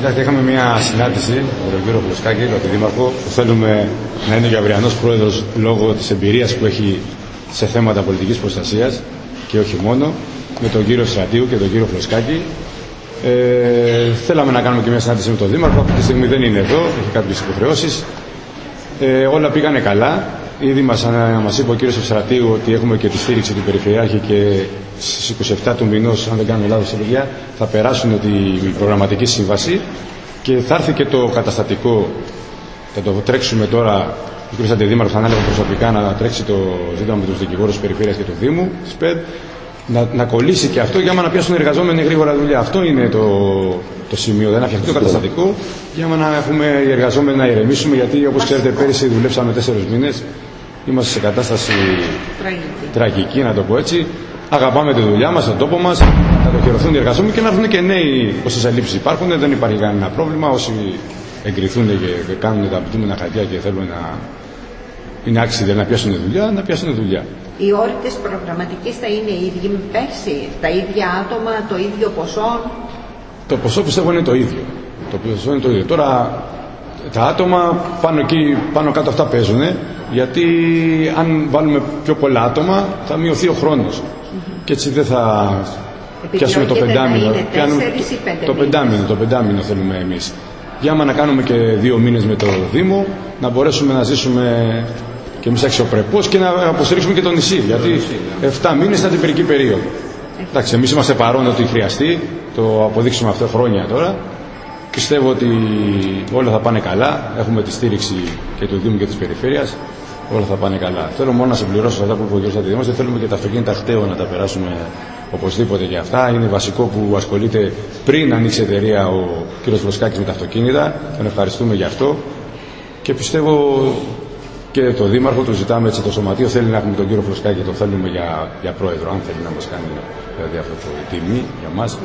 Κοιτάξτε, είχαμε μια συνάντηση με τον κύριο Φλωσκάκη, τον Δήμαρχο, που θέλουμε να είναι και αυριανό πρόεδρος λόγω της εμπειρίας που έχει σε θέματα πολιτικής προστασίας και όχι μόνο, με τον κύριο Στρατίου και τον κύριο Φλωσκάκη. Ε, θέλαμε να κάνουμε και μια συνάντηση με τον Δήμαρχο. Αυτή τη στιγμή δεν είναι εδώ, έχει κάποιες υποχρεώσεις. Ε, όλα πήγανε καλά. Ήδη μας, μας είπε ο κύριος Ευστρατείου ότι έχουμε και τη στήριξη του Περιφερειάρχη και στις 27 του μηνός, αν δεν κάνουμε λάθος σε παιδιά, θα περάσουν τη προγραμματική σύμβαση και θα έρθει και το καταστατικό. Θα το τρέξουμε τώρα, ο κ. Αντιδήμαρχος θα ανάλογα προσωπικά να τρέξει το ζήτημα με τους δικηγόρους της Περιφέρειας και του Δήμου, ΣΠΕΔ, να, να κολλήσει και αυτό για να πιάσουν οι εργαζόμενοι γρήγορα δουλειά. Αυτό είναι το, το σημείο. Δεν να φτιαχτεί το καταστατικό για να έχουμε οι εργαζόμενοι να ηρεμήσουμε. Γιατί όπως ξέρετε, πέρυσι δουλέψαμε τέσσερις μήνες. Είμαστε σε κατάσταση τραγική. τραγική, να το πω έτσι. Αγαπάμε τη δουλειά μας, τον τόπο μας, να κατοχυρωθούν οι εργαζόμενοι και να έρθουν και νέοι όσες ελλείψεις υπάρχουν. Δεν υπάρχει κανένα πρόβλημα. Όσοι εγκριθούν και κάνουν τα απαιτούμενα χαρτιά και θέλουν να είναι άξιοι να πιάσουν δουλειά, να πιάσουν δουλειά. Οι όροι της προγραμματικής θα είναι οι ίδιοι με πέρσι, τα ίδια άτομα, το ίδιο ποσό; Το ποσό πιστεύω είναι το ίδιο. Το ποσό είναι το ίδιο. Τώρα τα άτομα πάνω εκεί, πάνω κάτω αυτά παίζουν, γιατί αν βάλουμε πιο πολλά άτομα θα μειωθεί ο χρόνος. Και έτσι δεν θα πιάσουμε το πεντάμινο. Πιάνουμε το, το πεντάμινο, το πεντάμινο θέλουμε εμείς. Για να κάνουμε και δύο μήνες με το Δήμο, να μπορέσουμε να ζήσουμε και εμείς αξιοπρεπώς και να αποστηρίξουμε και το νησί. Γιατί 7 μήνες ήταν την περική περίοδο. Εντάξει, εμείς είμαστε παρόν ότι χρειαστεί, το αποδείξουμε αυτό χρόνια τώρα. Πιστεύω ότι όλα θα πάνε καλά. Έχουμε τη στήριξη και του Δήμου και της Περιφέρειας. Όλα θα πάνε καλά. Θέλω μόνο να συμπληρώσω αυτά που είπε ο κ. Αντιδημός. Θέλουμε και τα αυτοκίνητα χτέω να τα περάσουμε οπωσδήποτε για αυτά. Είναι βασικό που ασχολείται πριν ανοίξει εταιρεία ο κ. Φλωσκάκη με τα αυτοκίνητα. Τον ευχαριστούμε για αυτό. Και πιστεύω και το Δήμαρχο του ζητάμε έτσι το Σωματείο θέλει να έχουμε τον κύριο Φλωσκάκη και τον θέλουμε για, για πρόεδρο αν θέλει να μας κάνει δηλαδή αυτό το τιμή για μας